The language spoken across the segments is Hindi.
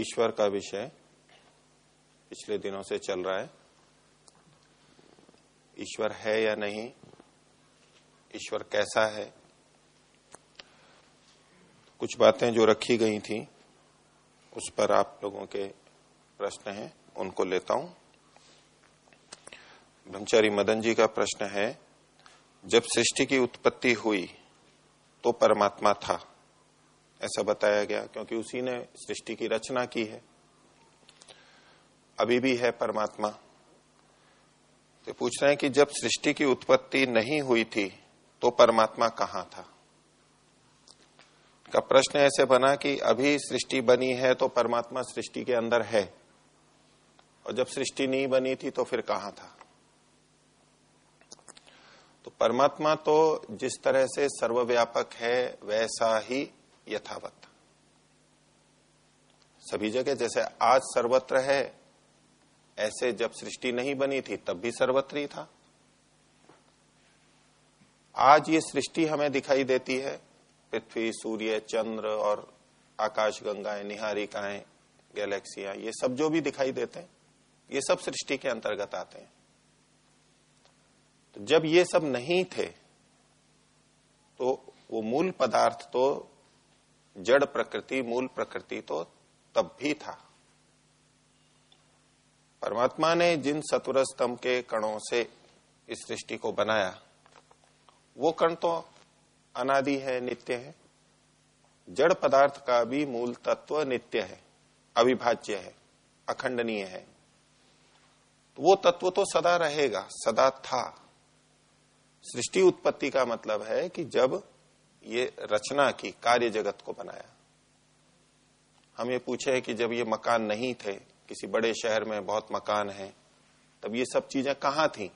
ईश्वर का विषय पिछले दिनों से चल रहा है। ईश्वर है या नहीं? ईश्वर कैसा है? कुछ बातें जो रखी गई थी, उस पर आप लोगों के प्रश्न हैं, उनको लेता हूँ। ब्रह्मचारी मदन जी का प्रश्न है, जब सृष्टि की उत्पत्ति हुई तो परमात्मा था। ऐसा बताया गया, क्योंकि उसी ने सृष्टि की रचना की है। अभी भी है परमात्मा। तो पूछ रहे हैं कि जब सृष्टि की उत्पत्ति नहीं हुई थी तो परमात्मा कहाँ था? का प्रश्न ऐसे बना कि अभी सृष्टि बनी है तो परमात्मा सृष्टि के अंदर है। और जब सृष्टि नहीं बनी थी तो फिर कहाँ था? तो परमात्मा तो जिस तरह से सर्वव्यापक है, वैसा ही यथावत। सभी जगह जैसे आज सर्वत्र है, ऐसे जब सृष्टि नहीं बनी थी, तब भी सर्वत्र ही था। आज ये सृष्टि हमें दिखाई देती है, पृथ्वी, सूर्य, चंद्र और आकाश, गंगाएँ, निहारिकाएँ, गैलेक्सियाँ, ये सब जो भी दिखाई देते हैं, ये सब सृष्टि के अंतर्गत आते हैं। तो जब ये सब नहीं थे तो वो मूल पदार्थ तो जड़ प्रकृति, मूल प्रकृति तो तब भी था। परमात्मा ने जिन सतुर स्तंभ के कणों से इस सृष्टि को बनाया, वो कण तो अनादि है, नित्य है। जड़ पदार्थ का भी मूल तत्व नित्य है, अविभाज्य है, अखंडनीय है। तो वो तत्व तो सदा रहेगा, सदा था। सृष्टि उत्पत्ति का मतलब है कि जब ये रचना की कार्य जगत को बनाया। हम ये पूछे कि जब ये मकान नहीं थे, किसी बड़े शहर में बहुत मकान है, तब ये सब चीज़ें कहाँ थी?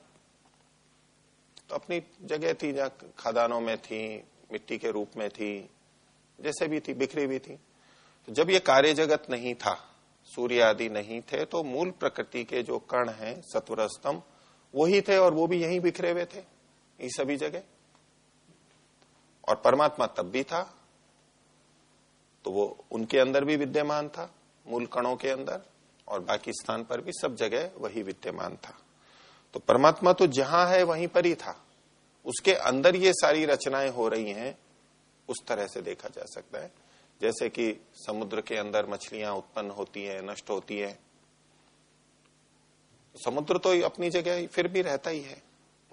तो अपनी जगह थी जहाँ खदानों में थी, मिट्टी के रूप में थी, जैसे भी थी, बिखरी भी थी। तो जब ये कार्य जगत नहीं था, सूर्य आदि नहीं थे तो मूल प्रकृति के जो कण हैं सत्वर स्तंभ वही थे और वो भी यहीं बिखरे हुए थे ये सभी जगह। और परमात्मा तब भी था तो वो उनके अंदर भी विद्यमान था, मूल कणों के अंदर, और बाकी स्थान पर भी सब जगह वही विद्यमान था। तो परमात्मा तो जहाँ है, वहीं पर ही था। उसके अंदर ये सारी रचनाएँ हो रही हैं, उस तरह से देखा जा सकता है। जैसे कि समुद्र के अंदर मछलियाँ उत्पन्न होती हैं, नष्ट होती हैं। समुद्र तो अपनी जगह फिर भी रहता ही है।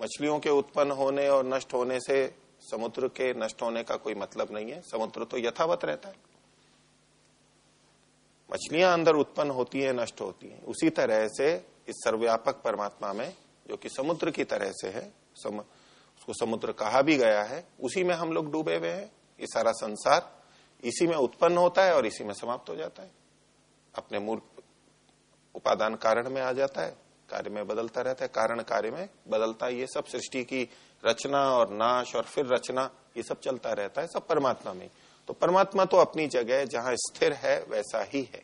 मछलियों के उत्पन्न होने और नष्ट होने से समुद्र के नष्ट होने का कोई मतलब नहीं है। समुद्र तो यथावत रहता है। मछलियाँ अंदर उत्पन्न होती है नष्ट होती हैं। उसी तरह से इस सर्वव्यापक परमात्मा में जो कि समुद्र की तरह से है सम, उसको समुद्र कहा भी गया है उसी में हम लोग डूबे हुए हैं। ये सारा संसार इसी में उत्पन्न होता है और इसी में समाप्त हो जाता है। अपने मूल उपादान कारण में आ जाता है कार्य में बदलता रहता है। कारण कार्य में बदलता है। ये सब सृष्टि की रचना और नाश और फिर रचना, ये सब चलता रहता है, सब परमात्मा में। तो परमात्मा तो अपनी जगह जहाँ स्थिर है, वैसा ही है।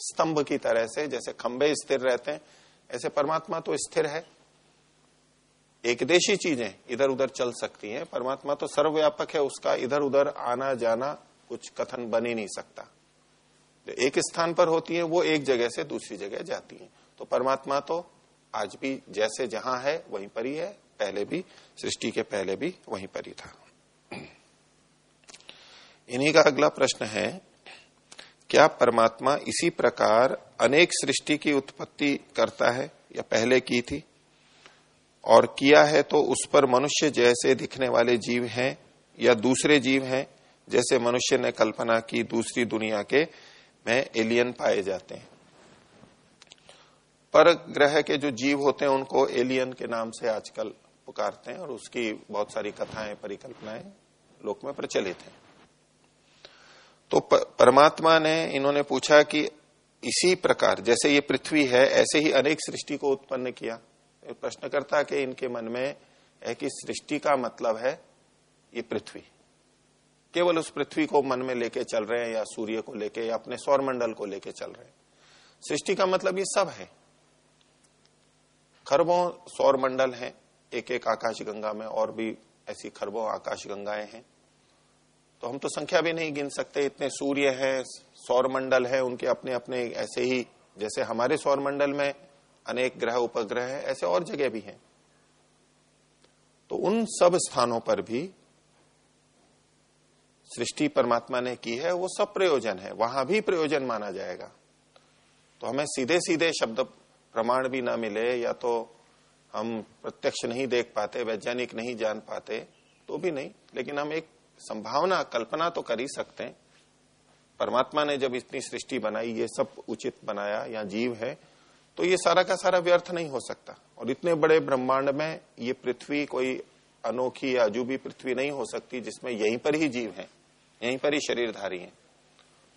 स्तंभ की तरह से, जैसे खंबे स्थिर रहते हैं, ऐसे परमात्मा तो स्थिर है। एकदेशी चीज़ें इधर उधर चल सकती हैं, परमात्मा तो सर्वव्यापक है, उसका इधर उधर आना जाना कुछ कथन बन ही नहीं सकता। जो एक स्थान पर होती है, वो एक जगह से दूसरी जगह जाती है। तो परमात्मा तो आज भी जैसे जहाँ है, वहीं पर ही है पहले भी, सृष्टि के पहले भी वहीं पर ही था। इन्हीं का अगला प्रश्न है, क्या परमात्मा इसी प्रकार अनेक सृष्टि की उत्पत्ति करता है या पहले की थी? और किया है तो उस पर मनुष्य जैसे दिखने वाले जीव हैं या दूसरे जीव हैं, जैसे मनुष्य ने कल्पना की दूसरी दुनिया के में एलियन पाए जाते हैं। पर ग्रह के जो जीव होते हैं, उनको एलियन के नाम से आजकल पुकारते हैं और उसकी बहुत सारी कथाएँ, परिकल्पनाएँ लोक में प्रचलित हैं। तो परमात्मा ने इन्होंने पूछा कि इसी प्रकार, जैसे ये पृथ्वी है, ऐसे ही अनेक सृष्टि को उत्पन्न किया। प्रश्न करता कि इनके मन में है कि सृष्टि का मतलब है ये पृथ्वी। केवल उस पृथ्वी को मन में लेके चल रहे हैं या सूर्य को लेके या अपने सौर मंडल को लेके चल रहे हैं। सृष्टि का मतलब ये सब है। खरबों सौर मंडल है एक एक आकाश गंगा में और भी ऐसी खरबों आकाश गंगाएँ हैं। तो हम तो संख्या भी नहीं गिन सकते, इतने सूर्य हैं सौर मंडल है, उनके अपने अपने ऐसे ही, जैसे हमारे सौर मंडल में अनेक ग्रह उपग्रह है, ऐसे और जगह भी हैं। तो उन सब स्थानों पर भी सृष्टि परमात्मा ने की है, वो सब प्रयोजन है, वहाँ भी प्रयोजन माना जाएगा। तो हमें सीधे सीधे शब्द प्रमाण भी ना मिले, या तो हम प्रत्यक्ष नहीं देख पाते वैज्ञानिक नहीं जान पाते तो भी नहीं। लेकिन हम एक संभावना कल्पना तो कर ही सकते हैं। परमात्मा ने जब इतनी सृष्टि बनाई ये सब उचित बनाया या जीव है तो ये सारा का सारा व्यर्थ नहीं हो सकता। और इतने बड़े ब्रह्मांड में ये पृथ्वी कोई अनोखी या अजूबी पृथ्वी नहीं हो सकती जिसमें यहीं पर ही जीव है यहीं पर ही शरीरधारी है।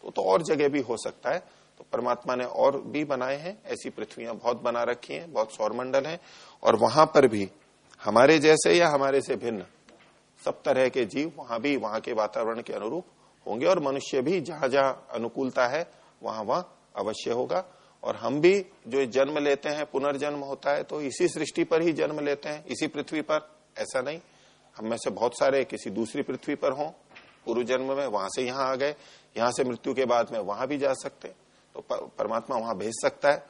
तो, तो और जगह भी हो सकता है। तो परमात्मा ने और भी बनाए हैं ऐसी पृथ्वियाँ बहुत बना रखी हैं बहुत सौरमंडल हैं। और वहाँ पर भी हमारे जैसे या हमारे से भिन्न। सब तरह के जीव वहाँ भी, वहाँ के वातावरण के अनुरूप होंगे और मनुष्य भी जहाँ जहाँ अनुकूलता है वहाँ वहाँ अवश्य होगा। और हम भी जो जन्म लेते हैं, पुनर्जन्म होता है तो इसी सृष्टि पर ही जन्म लेते हैं, इसी पृथ्वी पर। ऐसा नहीं। हम में से बहुत सारे किसी दूसरी पृथ्वी पर हों, पूर्व जन्म में वहाँ से यहाँ आ गए, यहाँ से मृत्यु के बाद में वहाँ भी जा सकते तो परमात्मा वहाँ भेज सकता है।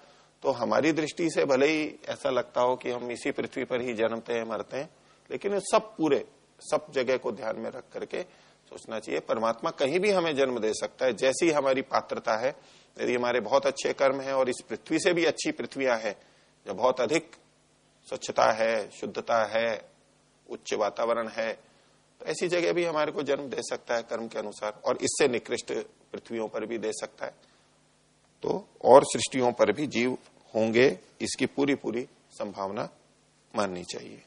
तो हमारी दृष्टि से भले ही ऐसा लगता हो कि हम इसी पृथ्वी पर ही जन्मते हैं, मरते हैं, लेकिन सब पूरे, सब जगह को ध्यान में रख करके सोचना चाहिए। परमात्मा कहीं भी हमें जन्म दे सकता है, जैसी हमारी पात्रता है। यदि हमारे बहुत अच्छे कर्म है और इस पृथ्वी से भी अच्छी पृथ्वियाँ है जो बहुत अधिक स्वच्छता है, शुद्धता है, उच्च वातावरण है तो ऐसी जगह भी हमारे को जन्म दे सकता है कर्म के अनुसार, और इससे निकृष्ट पृथ्वियों पर भी दे सकता है। तो और सृष्टियों पर भी जीव होंगे इसकी पूरी पूरी संभावना माननी चाहिए।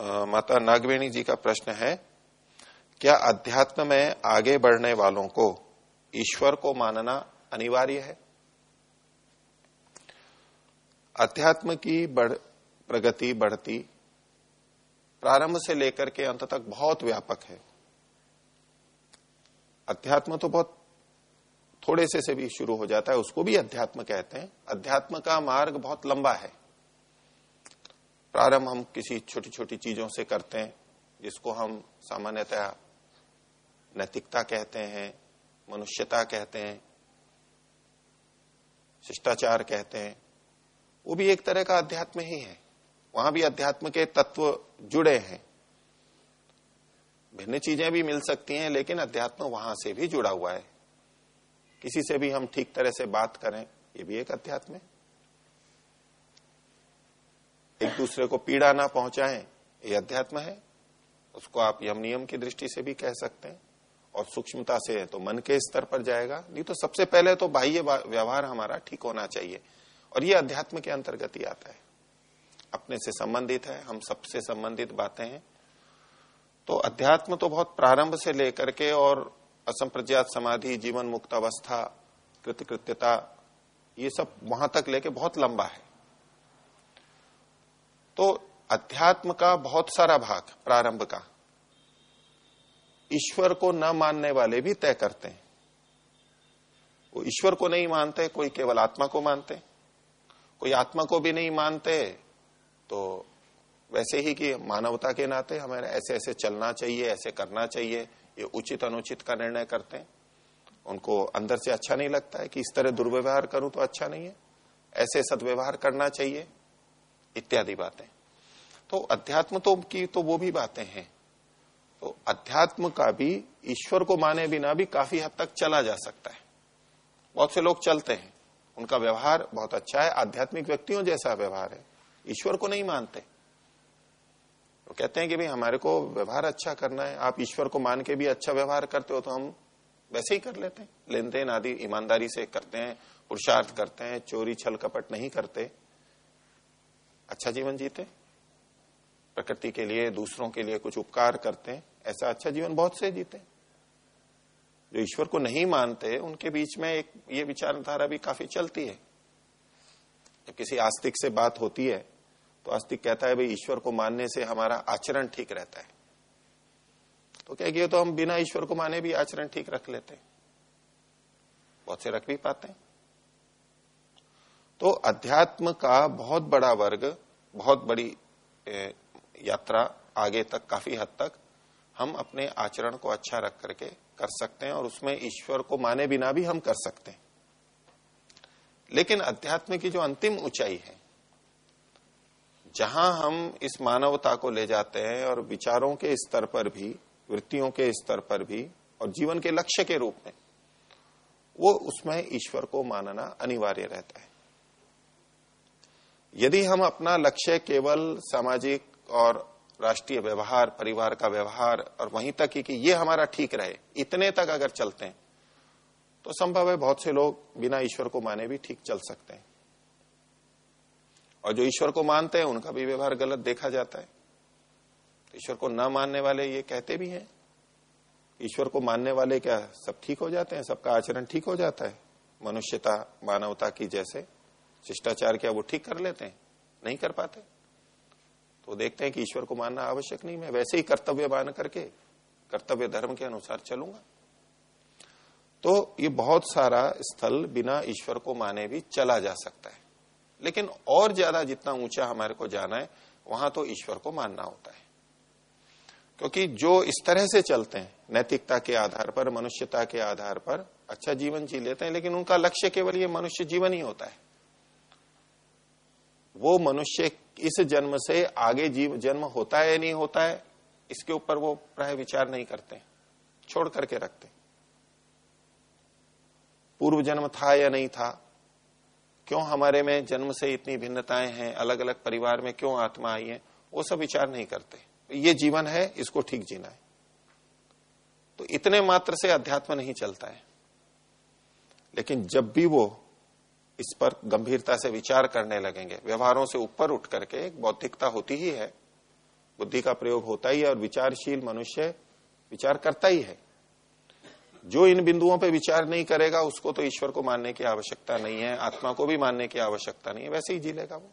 आ, माता नागवेणी जी का प्रश्न है क्या अध्यात्म में आगे बढ़ने वालों को ईश्वर को मानना अनिवार्य है? अध्यात्म की बढ़ प्रगति बढ़ती प्रारंभ से लेकर के अंत तक बहुत व्यापक है। अध्यात्म तो बहुत थोड़े से से भी शुरू हो जाता है, उसको भी अध्यात्म कहते हैं। अध्यात्म का मार्ग बहुत लंबा है। प्रारंभ हम किसी छोटी छोटी चीज़ों से करते हैं, जिसको हम सामान्यतः नैतिकता कहते हैं, मनुष्यता कहते हैं, शिष्टाचार कहते हैं। वो भी एक तरह का अध्यात्म ही है। वहाँ भी अध्यात्म के तत्व जुड़े हैं। भिन्न चीज़ें भी मिल सकती हैं, लेकिन अध्यात्म वहाँ से भी जुड़ा हुआ है। किसी से भी हम ठीक तरह से बात करें, ये भी एक अध्यात्म है। एक दूसरे को पीड़ा ना पहुंचाएँ, ये अध्यात्म है। उसको आप यम नियम की दृष्टि से भी कह सकते हैं। और सूक्ष्मता से तो मन के स्तर पर जाएगा। नहीं तो सबसे पहले तो बाह्य व्यवहार हमारा ठीक होना चाहिए। और ये अध्यात्म के अंतर्गत ही आता है। अपने से संबंधित है, हम सबसे संबंधित बातें हैं। तो अध्यात्म तो बहुत प्रारंभ से लेकर के और असंप्रज्ञात समाधि जीवन मुक्त अवस्था, कृतकृत्यता, ये सब वहाँ तक लेके बहुत लंबा है। तो अध्यात्म का बहुत सारा भाग, प्रारंभ का, ईश्वर को न मानने वाले भी तय करते हैं। वो ईश्वर को नहीं मानते, कोई केवल आत्मा को मानते, कोई आत्मा को भी नहीं मानते तो वैसे ही कि मानवता के नाते हमें ऐसे ऐसे चलना चाहिए, ऐसे करना चाहिए ये उचित अनुचित का निर्णय करते हैं। उनको अंदर से अच्छा नहीं लगता है कि इस तरह दुर्व्यवहार करूँ तो अच्छा नहीं है। ऐसे सदव्यवहार करना चाहिए, इत्यादि बातें। तो अध्यात्म तो की तो वो भी बातें हैं। तो अध्यात्म का भी, ईश्वर को माने बिना भी काफ़ी हद तक चला जा सकता है। बहुत से लोग चलते हैं। उनका व्यवहार बहुत अच्छा है। आध्यात्मिक व्यक्तियों जैसा व्यवहार है। ईश्वर को नहीं मानते। तो कहते हैं कि भाई, हमारे को व्यवहार अच्छा करना है। आप ईश्वर को मान के भी अच्छा व्यवहार करते हो तो हम वैसे ही कर लेते हैं। लेन देन आदि ईमानदारी से करते हैं, पुरुषार्थ करते हैं, चोरी, छल, कपट नहीं करते। अच्छा जीवन जीते प्रकृति के लिए, दूसरों के लिए कुछ उपकार करते हैं। ऐसा अच्छा जीवन बहुत से जीते जो ईश्वर को नहीं मानते, उनके बीच में एक ये विचारधारा भी काफ़ी चलती है। जब किसी आस्तिक से बात होती है तो आस्तिक कहता है, भाई, ईश्वर को मानने से हमारा आचरण ठीक रहता है। तो क्या किया तो हम बिना ईश्वर को माने भी आचरण ठीक रख लेते हैं। बहुत से रख भी पाते हैं। तो अध्यात्म का बहुत बड़ा वर्ग, बहुत बड़ी यात्रा आगे तक, काफ़ी हद तक, हम अपने आचरण को अच्छा रख करके कर सकते हैं और उसमें ईश्वर को माने बिना भी हम कर सकते हैं। लेकिन अध्यात्म की जो अंतिम ऊंचाई है जहाँ हम इस मानवता को ले जाते हैं और विचारों के स्तर पर भी, वृत्तियों के स्तर पर भी और जीवन के लक्ष्य के रूप में, वो उसमें ईश्वर को मानना अनिवार्य रहता है। यदि हम अपना लक्ष्य केवल सामाजिक और राष्ट्रीय व्यवहार, परिवार का व्यवहार और वहीं तक ही कि ये हमारा ठीक रहे, इतने तक अगर चलते हैं तो संभव है बहुत से लोग बिना ईश्वर को माने भी ठीक चल सकते हैं। और जो ईश्वर को मानते हैं, उनका भी व्यवहार गलत देखा जाता है। ईश्वर को न मानने वाले ये कहते भी हैं। ईश्वर को मानने वाले क्या सब ठीक हो जाते हैं? सबका आचरण ठीक हो जाता है? मनुष्यता, मानवता की जैसे शिष्टाचार क्या वो ठीक कर लेते हैं? नहीं कर पाते। तो देखते हैं कि ईश्वर को मानना आवश्यक नहीं। मैं वैसे ही कर्तव्य मान करके, कर्तव्य धर्म के अनुसार चलूँगा। तो ये बहुत सारा स्थल बिना ईश्वर को माने भी चला जा सकता है। लेकिन और ज़्यादा जितना ऊँचा हमारे को जाना है, वहाँ तो ईश्वर को मानना होता है। क्योंकि जो इस तरह से चलते हैं, नैतिकता के आधार पर, मनुष्यता के आधार पर अच्छा जीवन जी लेते हैं, लेकिन उनका लक्ष्य केवल ये मनुष्य जीवन ही होता है। वो मनुष्य इस जन्म से आगे जीव, जन्म होता है या नहीं होता है, इसके ऊपर वो प्राय विचार नहीं करते छोड़ करके रखते पूर्व जन्म था या नहीं था क्यों हमारे में जन्म से इतनी भिन्नताएँ हैं अलग अलग परिवार में क्यों आत्मा आई है, वो सब विचार नहीं करते। ये जीवन है, इसको ठीक जीना है। तो इतने मात्र से अध्यात्म नहीं चलता है। लेकिन जब भी वो इस पर गंभीरता से विचार करने लगेंगे, व्यवहारों से ऊपर उठ करके बौद्धिकता होती ही है, बुद्धि का प्रयोग होता ही है और विचारशील मनुष्य विचार करता ही है। जो इन बिंदुओं पर विचार नहीं करेगा, उसको तो ईश्वर को मानने की आवश्यकता नहीं है, आत्मा को भी मानने की आवश्यकता नहीं है, वैसे ही जी लेगा वो।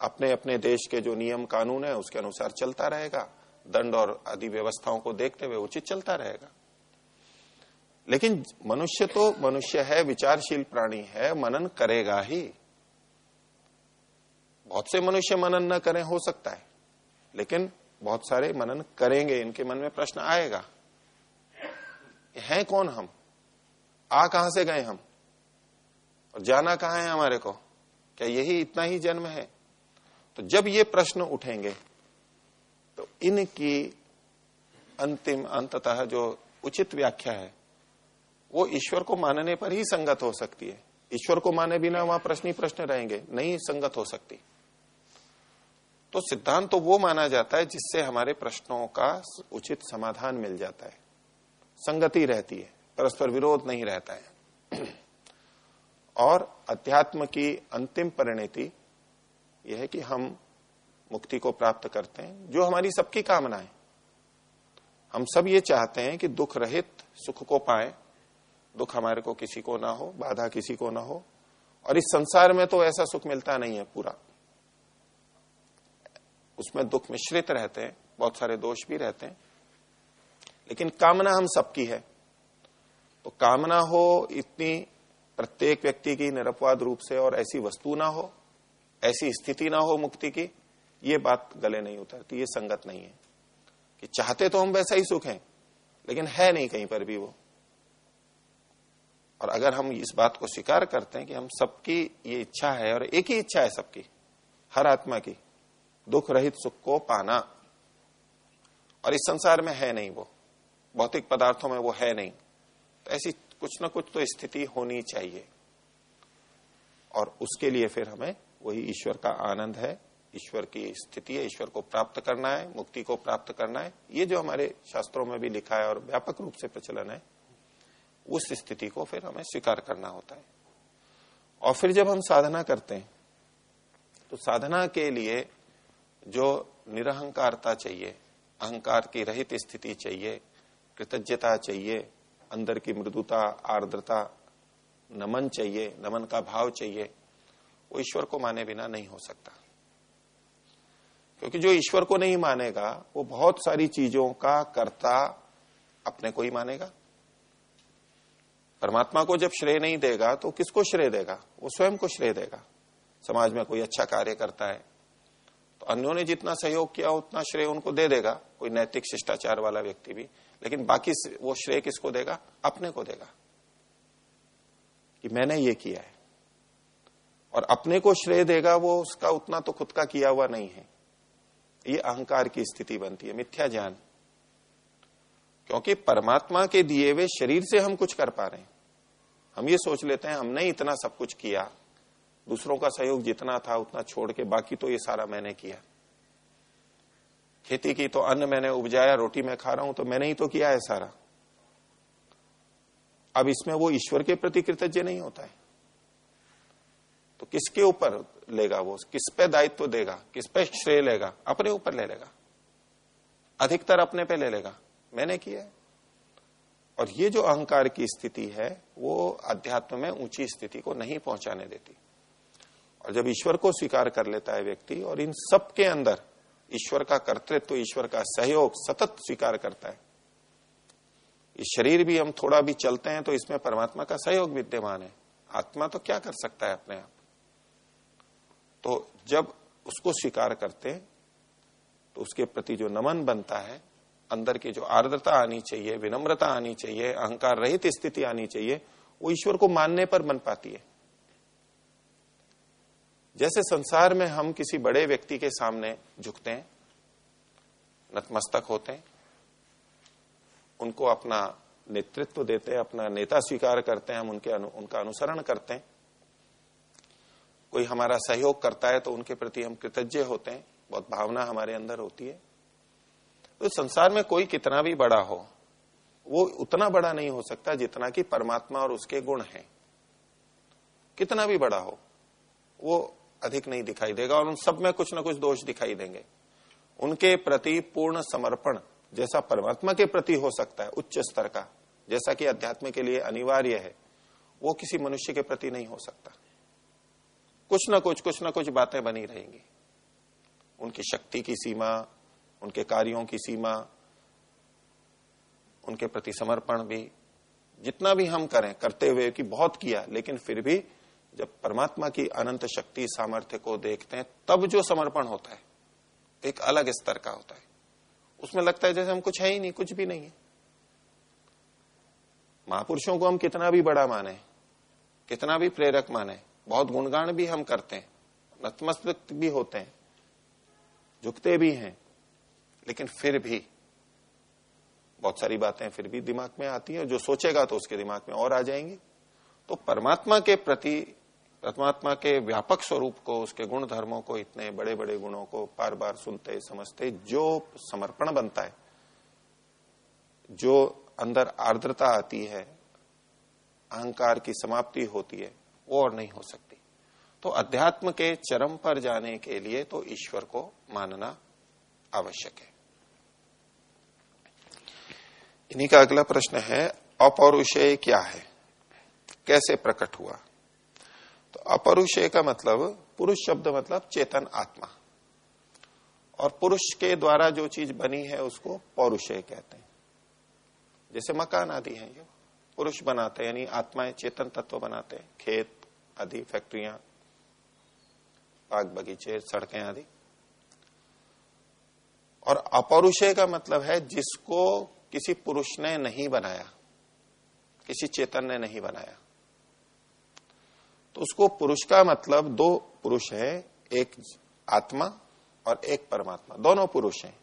अपने अपने देश के जो नियम कानून है, उसके अनुसार चलता रहेगा। दंड और आदि व्यवस्थाओं को देखते हुए उचित चलता रहेगा। लेकिन मनुष्य तो मनुष्य है, विचारशील प्राणी है, मनन करेगा ही। बहुत से मनुष्य मनन न करें, हो सकता है। लेकिन बहुत सारे मनन करेंगे, इनके मन में प्रश्न आएगा। हैं कौन हम? आ कहाँ से गए हम? और जाना कहाँ है हमारे को? क्या यही इतना ही जन्म है? तो जब ये प्रश्न उठेंगे तो इनकी अंतिम अंततः जो उचित व्याख्या है, वो ईश्वर को मानने पर ही संगत हो सकती है। ईश्वर को माने बिना वहाँ प्रश्न ही प्रश्न रहेंगे, नहीं संगत हो सकती। तो सिद्धांत तो वो माना जाता है जिससे हमारे प्रश्नों का उचित समाधान मिल जाता है। संगति रहती है, परस्पर विरोध नहीं रहता है। और अध्यात्म की अंतिम परिणति यह है कि हम मुक्ति को प्राप्त करते हैं, जो हमारी सबकी कामना है। हम सब ये चाहते हैं कि दुख रहित सुख को पाए, दुख हमारे को किसी को ना हो, बाधा किसी को ना हो, और इस संसार में तो ऐसा सुख मिलता नहीं है पूरा। उसमें दुख मिश्रित रहते हैं, बहुत सारे दोष भी रहते हैं लेकिन कामना हम सबकी है। तो कामना हो इतनी प्रत्येक व्यक्ति की निरपवाद रूप से और ऐसी वस्तु ना हो, ऐसी स्थिति ना हो मुक्ति की, ये बात गले नहीं उतरती, ये संगत नहीं है। कि चाहते तो हम वैसा ही सुख हैं, लेकिन है नहीं कहीं पर भी वो। और अगर हम इस बात को स्वीकार करते हैं कि हम सबकी ये इच्छा है और एक ही इच्छा है सबकी, हर आत्मा की, दुख रहित सुख को पाना। और इस संसार में है नहीं वो। भौतिक पदार्थों में वो है नहीं। तो ऐसी कुछ ना कुछ तो स्थिति होनी चाहिए। और उसके लिए फिर हमें वही ईश्वर का आनंद है। ईश्वर की स्थिति है, ईश्वर को प्राप्त करना है, मुक्ति को प्राप्त करना है। ये जो हमारे शास्त्रों में भी लिखा है और व्यापक रूप से प्रचलन है, उस स्थिति को फिर हमें स्वीकार करना होता है। और फिर जब हम साधना करते हैं तो साधना के लिए जो निरहंकारता चाहिए, अहंकार की रहित स्थिति चाहिए कृतज्ञता चाहिए, अंदर की मृदुता, आर्द्रता, नमन चाहिए, नमन का भाव चाहिए, वो ईश्वर को माने बिना नहीं हो सकता। क्योंकि जो ईश्वर को नहीं मानेगा, वो बहुत सारी चीज़ों का कर्ता अपने को ही मानेगा। परमात्मा को जब श्रेय नहीं देगा तो किसको श्रेय देगा? वो स्वयं को श्रेय देगा। समाज में कोई अच्छा कार्य करता है तो अन्यों ने जितना सहयोग किया, उतना श्रेय उनको दे देगा। कोई नैतिक शिष्टाचार वाला व्यक्ति भी, लेकिन बाकी वो श्रेय किसको देगा? अपने को देगा। कि मैंने ये किया है। और अपने को श्रेय देगा वो, उसका उतना तो खुद का किया हुआ नहीं है। ये अहंकार की स्थिति बनती है, मिथ्या ज्ञान। क्योंकि परमात्मा के दिए हुए शरीर से हम कुछ कर पा रहे हैं। हम ये सोच लेते हैं, हमने इतना सब कुछ किया। दूसरों का सहयोग जितना था, उतना छोड़ के बाकी तो ये सारा मैंने किया। खेती की तो अन्न मैंने उपजाया, रोटी मैं खा रहा हूँ तो मैंने ही तो किया है सारा। अब इसमें वो ईश्वर के प्रति कृतज्ञ नहीं होता है। तो किसके ऊपर लेगा वो? किस पे दायित्व तो देगा? किस पे श्रेय लेगा? अपने ऊपर ले लेगा। अधिकतर अपने पे ले लेगा। मैंने किया है। और ये जो अहंकार की स्थिति है, वो अध्यात्म में ऊँची स्थिति को नहीं पहुँचाने देती। और जब ईश्वर को स्वीकार कर लेता है व्यक्ति, और इन सब के अंदर ईश्वर का कर्तृत्व तो ईश्वर का सहयोग सतत स्वीकार करता है। इस शरीर भी हम थोड़ा भी चलते हैं तो इसमें परमात्मा का सहयोग विद्यमान है। आत्मा तो क्या कर सकता है अपने आप? तो जब उसको स्वीकार करते हैं तो उसके प्रति जो नमन बनता है, अंदर की जो आर्द्रता आनी चाहिए, विनम्रता आनी चाहिए, अहंकार रहित स्थिति आनी चाहिए, वो ईश्वर को मानने पर बन पाती है। जैसे संसार में हम किसी बड़े व्यक्ति के सामने झुकते हैं नतमस्तक होते हैं उनको अपना नेतृत्व देते हैं अपना नेता स्वीकार करते हैं हम उनके अनु, उनका अनुसरण करते हैं। कोई हमारा सहयोग करता है तो उनके प्रति हम कृतज्ञ होते हैं बहुत भावना हमारे अंदर होती है। तो संसार में कोई कितना भी बड़ा हो वो उतना बड़ा नहीं हो सकता जितना कि परमात्मा और उसके गुण हैं। कितना भी बड़ा हो वो अधिक नहीं दिखाई देगा और उन सब में कुछ ना कुछ दोष दिखाई देंगे। उनके प्रति पूर्ण समर्पण जैसा परमात्मा के प्रति हो सकता है, उच्च स्तर का, जैसा कि अध्यात्म के लिए अनिवार्य है, वो किसी मनुष्य के प्रति नहीं हो सकता। कुछ ना कुछ कुछ ना कुछ बातें बनी रहेंगी। उनकी शक्ति की सीमा, उनके कार्यों की सीमा, उनके प्रति समर्पण भी, जितना भी हम करें, करते हुए कि बहुत किया, लेकिन फिर भी जब परमात्मा की अनंत शक्ति सामर्थ्य को देखते हैं, तब जो समर्पण होता है, एक अलग स्तर का होता है। उसमें लगता है जैसे हम कुछ है ही नहीं, कुछ भी नहीं है। महापुरुषों को हम कितना भी बड़ा माने, कितना भी प्रेरक माने, बहुत गुणगान भी हम करते हैं, नतमस्तक भी होते हैं, झुकते भी हैं, लेकिन फिर भी, बहुत सारी बातें फिर भी दिमाग में आती हैं जो सोचेगा तो उसके दिमाग में और आ जाएँगी। तो परमात्मा के प्रति परमात्मा के व्यापक स्वरूप को, उसके गुण धर्मों को, इतने बड़े बड़े गुणों को बार बार सुनते, समझते, जो समर्पण बनता है, जो अंदर आर्द्रता आती है, अहंकार की समाप्ति होती है, वो और नहीं हो सकती। तो अध्यात्म के चरम पर जाने के लिए तो ईश्वर को मानना आवश्यक है। इन्हीं का अगला प्रश्न है, अपौरुषेय क्या है? कैसे प्रकट हुआ? तो अपरुषय का मतलब पुरुष शब्द मतलब चेतन आत्मा। और पुरुष के द्वारा जो चीज़ बनी है, उसको पौरुषय कहते हैं। जैसे मकान आदि हैं जो पुरुष बनाते हैं, यानी आत्माएँ चेतन तत्व बनाते हैं। खेत आदि, फैक्ट्रियाँ बाग बगीचे सड़कें आदि। और अपौरुषय का मतलब है जिसको किसी पुरुष ने नहीं बनाया, किसी चेतन ने नहीं बनाया। तो उसको पुरुष का मतलब दो पुरुष है, एक आत्मा और एक परमात्मा। दोनों पुरुष हैं।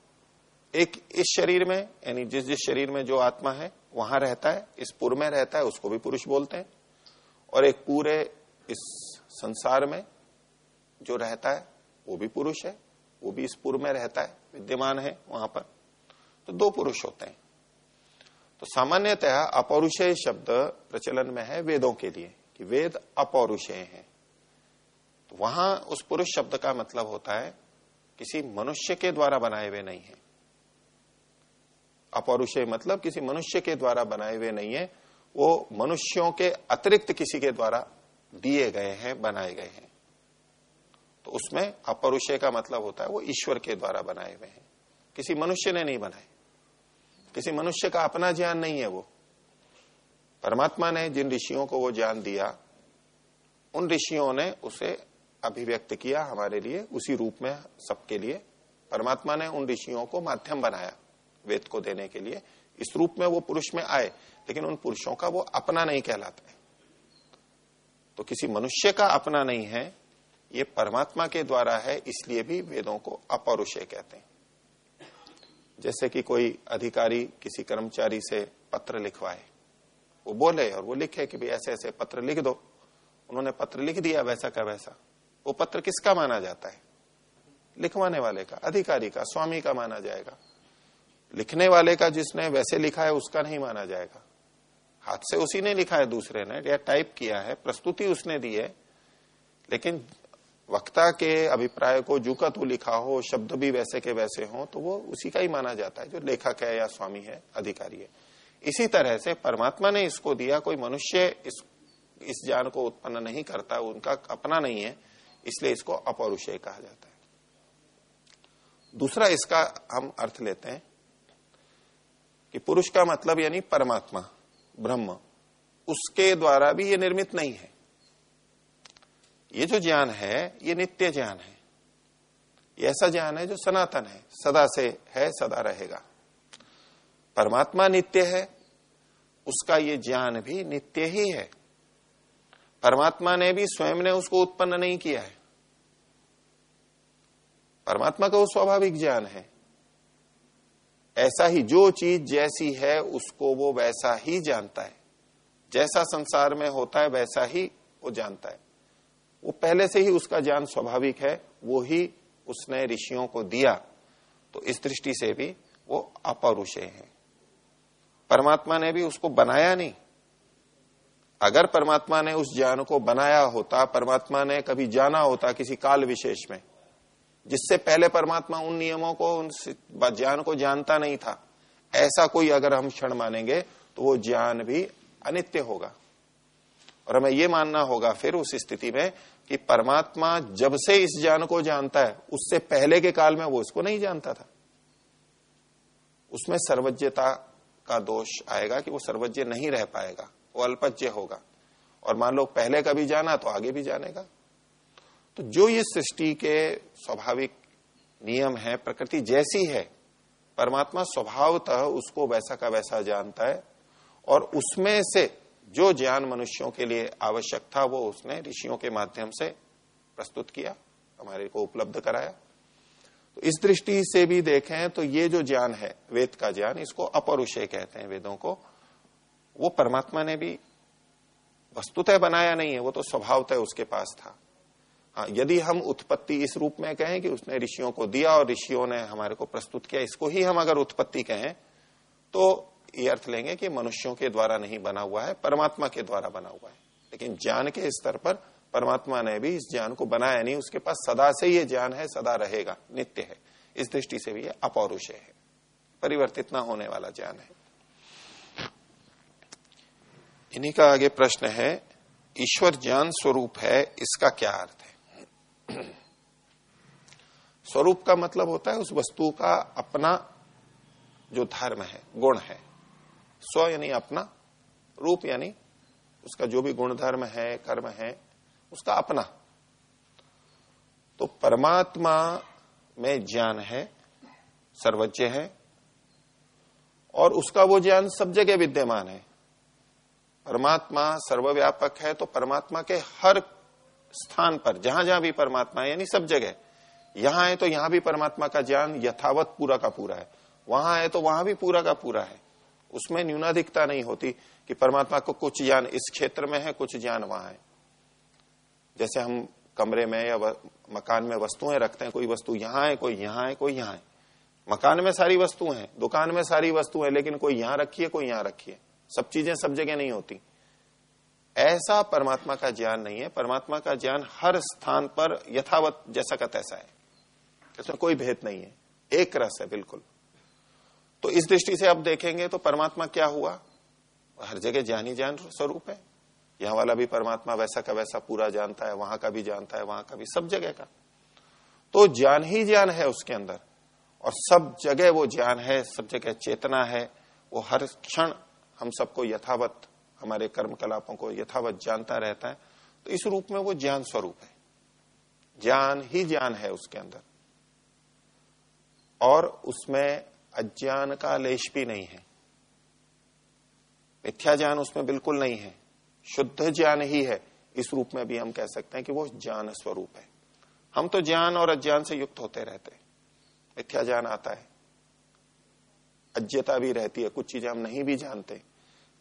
एक इस शरीर में, यानी जिस जिस शरीर में जो आत्मा है, वहाँ रहता है, इस पुर में रहता है, उसको भी पुरुष बोलते हैं। और एक पूरे इस संसार में जो रहता है, वो भी पुरुष है, वो भी इस पूर्व में रहता है, विद्यमान है वहाँ पर। तो दो पुरुष होते हैं। तो सामान्यतः अपौरुषेय शब्द प्रचलन में है वेदों के लिए। कि वेद अपौरुषेय है। तो वहाँ उस पुरुष शब्द का मतलब होता है, किसी मनुष्य के द्वारा बनाए हुए नहीं है। अपौरुषेय मतलब किसी मनुष्य के द्वारा बनाए हुए नहीं है, वो मनुष्यों के अतिरिक्त किसी के द्वारा दिए गए हैं, बनाए गए हैं। तो उसमें अपरुषय का मतलब होता है, वो ईश्वर के द्वारा बनाए हुए हैं। किसी मनुष्य ने नहीं बनाए। किसी मनुष्य का अपना ज्ञान नहीं है वो। परमात्मा ने जिन ऋषियों को वो ज्ञान दिया, उन ऋषियों ने उसे अभिव्यक्त किया हमारे लिए, उसी रूप में सबके लिए। परमात्मा ने उन ऋषियों को माध्यम बनाया वेद को देने के लिए। इस रूप में वो पुरुष में आए, लेकिन उन पुरुषों का वो अपना नहीं कहलाता। तो किसी मनुष्य का अपना नहीं है, ये परमात्मा के द्वारा है, इसलिए भी वेदों को अपौरुषय कहते हैं। जैसे कि कोई अधिकारी किसी कर्मचारी से पत्र लिखवाए वो बोले और वो लिखे कि भाई ऐसे ऐसे पत्र लिख दो। उन्होंने पत्र लिख दिया वैसा का वैसा। वो पत्र किसका माना जाता है? लिखवाने वाले का, अधिकारी का, स्वामी का माना जाएगा। लिखने वाले का जिसने वैसे लिखा है उसका नहीं माना जाएगा। हाथ से उसी ने लिखा है, दूसरे ने। या टाइप किया है, प्रस्तुति उसने दी है। लेकिन वक्ता के अभिप्राय को जू का तू लिखा हो, शब्द भी वैसे के वैसे हो तो वो उसी का ही माना जाता है। जो लेखक है या स्वामी है, अधिकारी है। इसी तरह से परमात्मा ने इसको दिया, कोई मनुष्य इस इस ज्ञान को उत्पन्न नहीं करता, उनका अपना नहीं है, इसलिए इसको अपौरुषय कहा जाता है। दूसरा इसका हम अर्थ लेते हैं कि पुरुष का मतलब यानी परमात्मा, ब्रह्म, उसके द्वारा भी ये निर्मित नहीं है। ये जो ज्ञान है, ये नित्य ज्ञान है। ये ऐसा ज्ञान है जो सनातन है, सदा से है, सदा रहेगा। परमात्मा नित्य है उसका ये ज्ञान भी नित्य ही है। परमात्मा ने भी स्वयं ने उसको उत्पन्न नहीं किया है। परमात्मा का वो स्वाभाविक ज्ञान है। ऐसा ही जो चीज़ जैसी है, उसको वो वैसा ही जानता है। जैसा संसार में होता है, वैसा ही वो जानता है। वो पहले से ही उसका ज्ञान स्वाभाविक है, वो ही उसने ऋषियों को दिया। तो इस दृष्टि से भी वो अपौरुषे है। परमात्मा ने भी उसको बनाया नहीं। अगर परमात्मा ने उस ज्ञान को बनाया होता, परमात्मा ने कभी जाना होता किसी काल विशेष में, जिससे पहले परमात्मा उन नियमों को, उन ज्ञान को जानता नहीं था, ऐसा कोई अगर हम क्षण मानेंगे तो वो ज्ञान भी अनित्य होगा। और हमें ये मानना होगा फिर उस स्थिति में कि परमात्मा जब से इस ज्ञान को जानता है, उससे पहले के काल में वो इसको नहीं जानता था। उसमें सर्वज्ञता का दोष आएगा कि वो सर्वज्ञ नहीं रह पाएगा, वो अल्पज्ञ होगा। और मान लो पहले कभी जाना तो आगे भी जानेगा। तो जो ये सृष्टि के स्वाभाविक नियम है, प्रकृति जैसी है, परमात्मा स्वभावतः उसको वैसा का वैसा जानता है और उसमें से जो ज्ञान मनुष्यों के लिए आवश्यक था, वो उसने ऋषियों के माध्यम से प्रस्तुत किया, हमारे को उपलब्ध कराया। इस दृष्टि से भी देखें तो ये जो ज्ञान है, वेद का ज्ञान, इसको अपरुषय कहते हैं वेदों को। वो परमात्मा ने भी वस्तुतः बनाया नहीं है, वो तो स्वभावतः उसके पास था। हाँ यदि हम उत्पत्ति इस रूप में कहें कि उसने ऋषियों को दिया और ऋषियों ने हमारे को प्रस्तुत किया, इसको ही हम अगर उत्पत्ति कहें तो ये अर्थ लेंगे कि मनुष्यों के द्वारा नहीं बना हुआ है, परमात्मा के द्वारा बना हुआ है। लेकिन ज्ञान के स्तर पर परमात्मा ने भी इस ज्ञान को बनाया नहीं, उसके पास सदा से ये ज्ञान है, सदा रहेगा, नित्य है। इस दृष्टि से भी ये अपौरुषय है। परिवर्तित ना होने वाला ज्ञान है। इन्हीं का आगे प्रश्न है, ईश्वर ज्ञान स्वरूप है, इसका क्या अर्थ है? स्वरूप का मतलब होता है उस वस्तु का अपना जो धर्म है, गुण है। स्व यानी अपना, रूप यानी उसका जो भी गुण धर्म है, कर्म है उसका अपना। तो परमात्मा में ज्ञान है सर्वज्ञ है, और उसका वो ज्ञान सब जगह विद्यमान है। परमात्मा सर्वव्यापक है तो परमात्मा के हर स्थान पर, जहाँ जहाँ भी परमात्मा है, यानी सब जगह, यहाँ है तो यहाँ भी परमात्मा का ज्ञान यथावत पूरा का पूरा है। वहाँ है तो वहाँ भी पूरा का पूरा है। उसमें न्यूनाधिकता नहीं होती कि परमात्मा को कुछ ज्ञान इस क्षेत्र में है, कुछ ज्ञान वहाँ है। जैसे हम कमरे में या मकान में वस्तुएँ रखते हैं, कोई वस्तु यहाँ है, कोई यहाँ है, कोई यहाँ है। मकान में सारी वस्तुएँ हैं, दुकान में सारी वस्तुएँ लेकिन कोई यहाँ रखी है, कोई यहाँ रखी है। सब चीज़ें सब जगह नहीं होती। ऐसा परमात्मा का ज्ञान नहीं है। परमात्मा का ज्ञान हर स्थान पर यथावत जैसा का तैसा है। इसमें कोई भेद नहीं है। एक रस है, बिल्कुल। तो इस दृष्टि से अब देखेंगे तो परमात्मा क्या हुआ? हर जगह ज्ञान ही ज्ञान स्वरूप है। यहाँ वाला भी परमात्मा वैसा का वैसा पूरा जानता है, वहाँ का भी जानता है, वहाँ का भी, सब जगह का। तो ज्ञान ही ज्ञान है उसके अंदर। और सब जगह वो ज्ञान है, सब जगह चेतना है, वो हर क्षण हम सबको यथावत, हमारे कर्म कलापों को यथावत जानता रहता है। तो इस रूप में वो ज्ञान स्वरूप है। ज्ञान ही ज्ञान है उसके अंदर। और उसमें अज्ञान का लेश भी नहीं है। मिथ्या ज्ञान उसमें बिल्कुल नहीं है। शुद्ध ज्ञान ही है। इस रूप में भी हम कह सकते हैं कि वो ज्ञान स्वरूप है। हम तो ज्ञान और अज्ञान से युक्त होते रहते हैं। मिथ्या ज्ञान आता है। अज्ञता भी रहती है। कुछ चीज़ें हम नहीं भी जानते।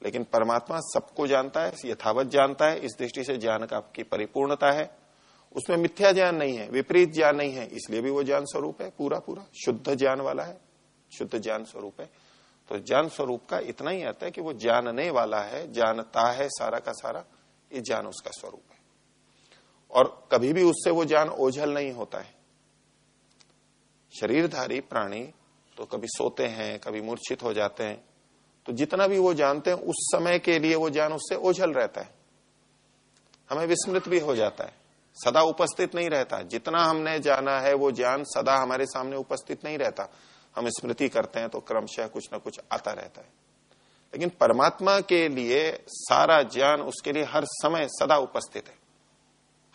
लेकिन परमात्मा सबको जानता है, यथावत जानता है। इस दृष्टि से ज्ञान का आपकी परिपूर्णता है। उसमें मिथ्या ज्ञान नहीं है, विपरीत ज्ञान नहीं है। इसलिए भी वो ज्ञान स्वरूप है। पूरा पूरा शुद्ध ज्ञान वाला है। शुद्ध ज्ञान स्वरूप है। तो ज्ञान स्वरूप का इतना ही आता है कि वो जानने वाला है, जानता है सारा का सारा, ये ज्ञान उसका स्वरूप है। और कभी भी उससे वो ज्ञान ओझल नहीं होता है। शरीरधारी प्राणी तो कभी सोते हैं, कभी मूर्छित हो जाते हैं तो जितना भी वो जानते हैं, उस समय के लिए वो ज्ञान उससे ओझल रहता है। हमें विस्मृत भी हो जाता है। सदा उपस्थित नहीं रहता। जितना हमने जाना है वो ज्ञान सदा हमारे सामने उपस्थित नहीं रहता। हम स्मृति करते हैं तो क्रमशः कुछ ना कुछ आता रहता है। लेकिन परमात्मा के लिए सारा ज्ञान उसके लिए हर समय सदा उपस्थित है।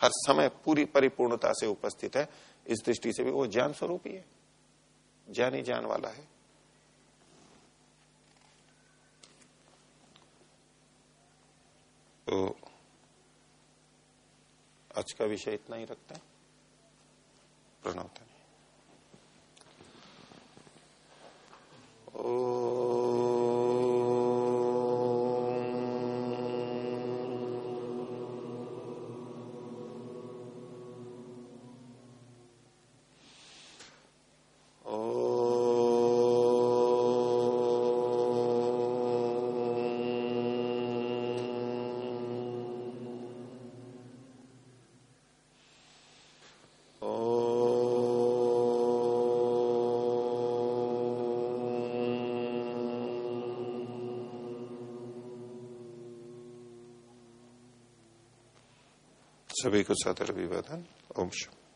हर समय पूरी परिपूर्णता से उपस्थित है। इस दृष्टि से भी वो ज्ञान स्वरूप ही। है ज्ञान ही ज्ञान वाला है। तो आज का विषय इतना ही रखते हैं। प्रणव सभी को सदर अभिवादन। ओम शुभ